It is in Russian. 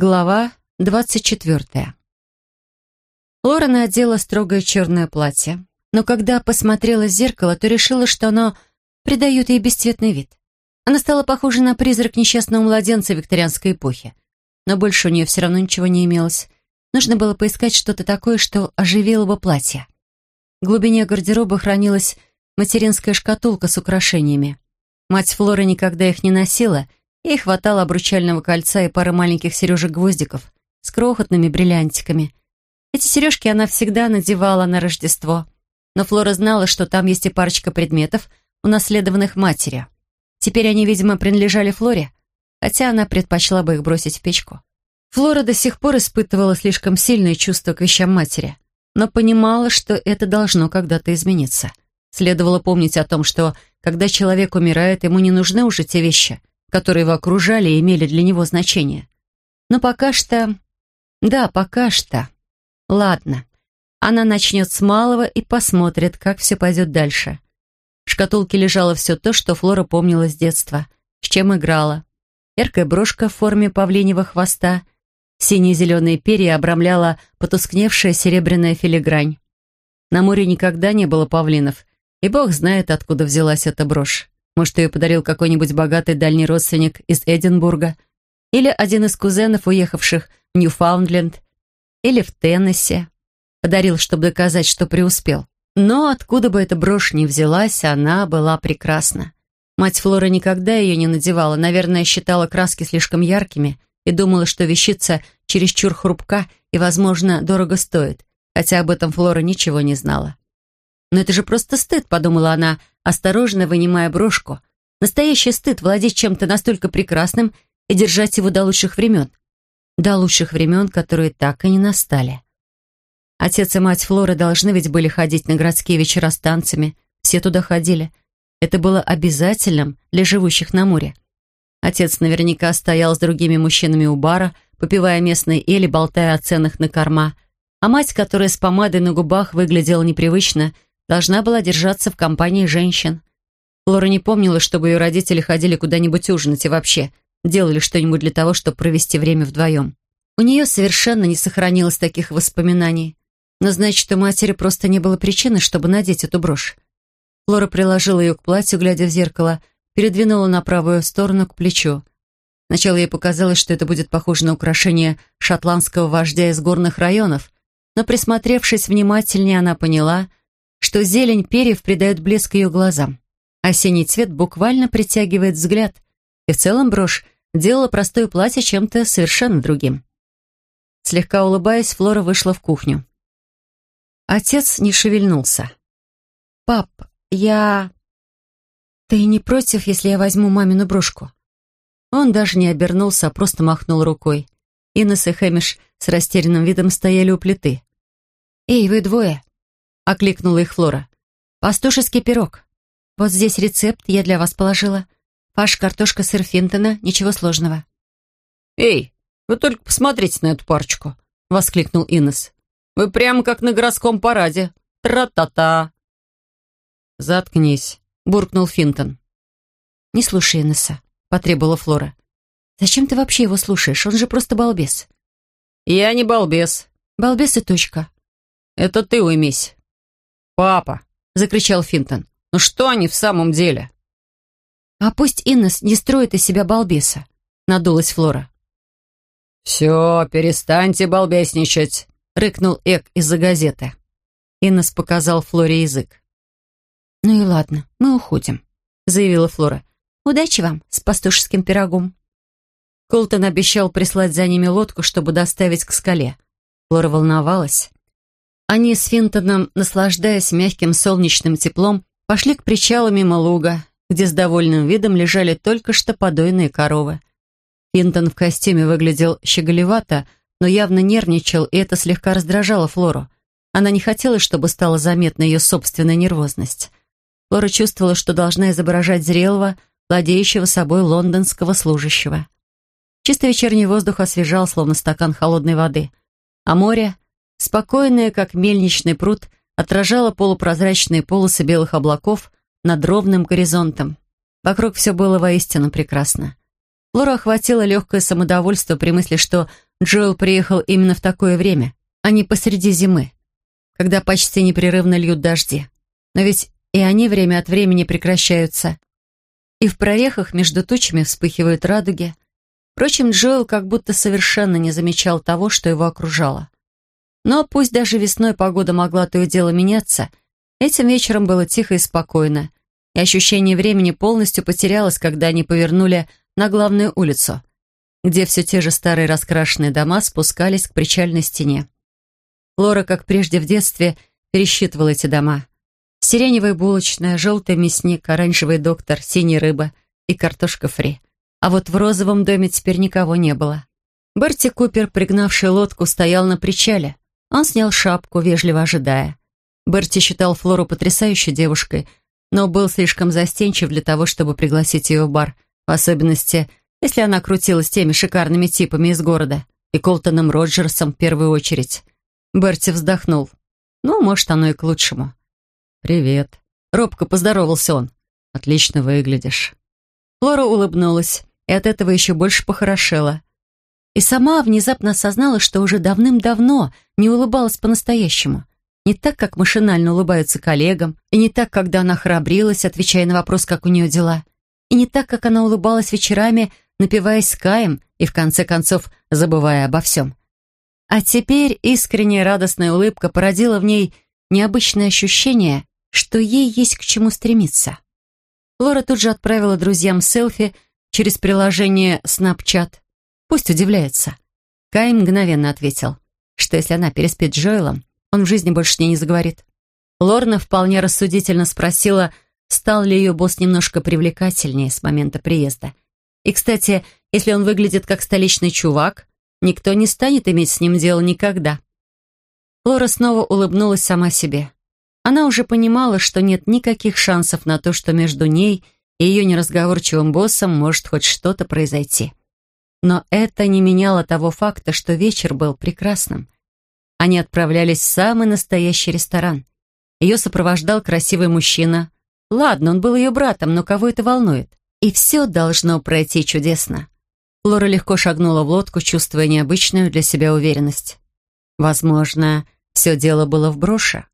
Глава двадцать четвертая. Лора надела строгое черное платье, но когда посмотрела в зеркало, то решила, что оно придает ей бесцветный вид. Она стала похожа на призрак несчастного младенца викторианской эпохи. Но больше у нее все равно ничего не имелось. Нужно было поискать что-то такое, что оживило бы платье. В глубине гардероба хранилась материнская шкатулка с украшениями. Мать Флоры никогда их не носила — Ей хватало обручального кольца и пары маленьких сережек-гвоздиков с крохотными бриллиантиками. Эти сережки она всегда надевала на Рождество. Но Флора знала, что там есть и парочка предметов, унаследованных матерью. Теперь они, видимо, принадлежали Флоре, хотя она предпочла бы их бросить в печку. Флора до сих пор испытывала слишком сильное чувство к вещам матери, но понимала, что это должно когда-то измениться. Следовало помнить о том, что, когда человек умирает, ему не нужны уже те вещи, которые его окружали и имели для него значение. Но пока что... Да, пока что. Ладно. Она начнет с малого и посмотрит, как все пойдет дальше. В шкатулке лежало все то, что Флора помнила с детства, с чем играла. Яркая брошка в форме павлиньего хвоста, синие-зеленые перья обрамляла потускневшая серебряная филигрань. На море никогда не было павлинов, и бог знает, откуда взялась эта брошь. Может, ее подарил какой-нибудь богатый дальний родственник из Эдинбурга, или один из кузенов, уехавших в Ньюфаундленд, или в Теннесси. Подарил, чтобы доказать, что преуспел. Но откуда бы эта брошь ни взялась, она была прекрасна. Мать Флоры никогда ее не надевала, наверное, считала краски слишком яркими и думала, что вещица чересчур хрупка и, возможно, дорого стоит, хотя об этом Флора ничего не знала. «Но это же просто стыд», — подумала она, осторожно вынимая брошку. «Настоящий стыд владеть чем-то настолько прекрасным и держать его до лучших времен. До лучших времен, которые так и не настали». Отец и мать Флоры должны ведь были ходить на городские вечера с танцами. Все туда ходили. Это было обязательным для живущих на море. Отец наверняка стоял с другими мужчинами у бара, попивая местные или болтая о ценах на корма. А мать, которая с помадой на губах выглядела непривычно, — должна была держаться в компании женщин. Лора не помнила, чтобы ее родители ходили куда-нибудь ужинать и вообще делали что-нибудь для того, чтобы провести время вдвоем. У нее совершенно не сохранилось таких воспоминаний. Но значит, у матери просто не было причины, чтобы надеть эту брошь. Лора приложила ее к платью, глядя в зеркало, передвинула на правую сторону к плечу. Сначала ей показалось, что это будет похоже на украшение шотландского вождя из горных районов, но, присмотревшись внимательнее, она поняла, что зелень перьев придает блеск ее глазам. Осенний цвет буквально притягивает взгляд, и в целом брошь делала простое платье чем-то совершенно другим. Слегка улыбаясь, Флора вышла в кухню. Отец не шевельнулся. «Пап, я...» «Ты не против, если я возьму мамину брошку?» Он даже не обернулся, а просто махнул рукой. Инесс и Хэмиш с растерянным видом стояли у плиты. «Эй, вы двое, — окликнула их Флора. «Пастушеский пирог. Вот здесь рецепт я для вас положила. Фарш, картошка, сыр Финтона, ничего сложного». «Эй, вы только посмотрите на эту парочку!» — воскликнул Иннес. «Вы прямо как на городском параде. Тра-та-та!» «Заткнись», — буркнул Финтон. «Не слушай Иннеса», — потребовала Флора. «Зачем ты вообще его слушаешь? Он же просто балбес». «Я не балбес». «Балбес и точка». «Это ты уймись». «Папа!» — закричал Финтон. «Ну что они в самом деле?» «А пусть Иннес не строит из себя балбеса», — надулась Флора. «Все, перестаньте балбесничать», — рыкнул Эк из-за газеты. Иннес показал Флоре язык. «Ну и ладно, мы уходим», — заявила Флора. «Удачи вам с пастушеским пирогом». Колтон обещал прислать за ними лодку, чтобы доставить к скале. Флора волновалась. Они с Финтоном, наслаждаясь мягким солнечным теплом, пошли к причалу мимо луга, где с довольным видом лежали только что подойные коровы. Финтон в костюме выглядел щеголевато, но явно нервничал, и это слегка раздражало Флору. Она не хотела, чтобы стала заметна ее собственная нервозность. Флора чувствовала, что должна изображать зрелого, владеющего собой лондонского служащего. Чистый вечерний воздух освежал, словно стакан холодной воды. А море спокойная, как мельничный пруд, отражала полупрозрачные полосы белых облаков над ровным горизонтом. Вокруг все было воистину прекрасно. Лора охватила легкое самодовольство при мысли, что Джоэл приехал именно в такое время, а не посреди зимы, когда почти непрерывно льют дожди. Но ведь и они время от времени прекращаются. И в прорехах между тучами вспыхивают радуги. Впрочем, Джоэл как будто совершенно не замечал того, что его окружало. Но пусть даже весной погода могла то и дело меняться, этим вечером было тихо и спокойно, и ощущение времени полностью потерялось, когда они повернули на главную улицу, где все те же старые раскрашенные дома спускались к причальной стене. Лора, как прежде в детстве, пересчитывала эти дома. Сиреневая булочная, желтый мясник, оранжевый доктор, синяя рыба и картошка фри. А вот в розовом доме теперь никого не было. Берти Купер, пригнавший лодку, стоял на причале. Он снял шапку, вежливо ожидая. Берти считал Флору потрясающей девушкой, но был слишком застенчив для того, чтобы пригласить ее в бар, в особенности, если она крутилась теми шикарными типами из города и Колтоном Роджерсом в первую очередь. Берти вздохнул. Ну, может, оно и к лучшему. «Привет». Робко поздоровался он. «Отлично выглядишь». Флора улыбнулась, и от этого еще больше похорошела. И сама внезапно осознала, что уже давным-давно не улыбалась по-настоящему. Не так, как машинально улыбаются коллегам, и не так, когда она храбрилась, отвечая на вопрос, как у нее дела, и не так, как она улыбалась вечерами, напиваясь Каем и, в конце концов, забывая обо всем. А теперь искренняя радостная улыбка породила в ней необычное ощущение, что ей есть к чему стремиться. Лора тут же отправила друзьям селфи через приложение Snapchat. Пусть удивляется. Кай мгновенно ответил, что если она переспит с Джоэлом, он в жизни больше с ней не заговорит. Лорна вполне рассудительно спросила, стал ли ее босс немножко привлекательнее с момента приезда. И, кстати, если он выглядит как столичный чувак, никто не станет иметь с ним дело никогда. Лора снова улыбнулась сама себе. Она уже понимала, что нет никаких шансов на то, что между ней и ее неразговорчивым боссом может хоть что-то произойти. Но это не меняло того факта, что вечер был прекрасным. Они отправлялись в самый настоящий ресторан. Ее сопровождал красивый мужчина. Ладно, он был ее братом, но кого это волнует? И все должно пройти чудесно. Лора легко шагнула в лодку, чувствуя необычную для себя уверенность. Возможно, все дело было в броше.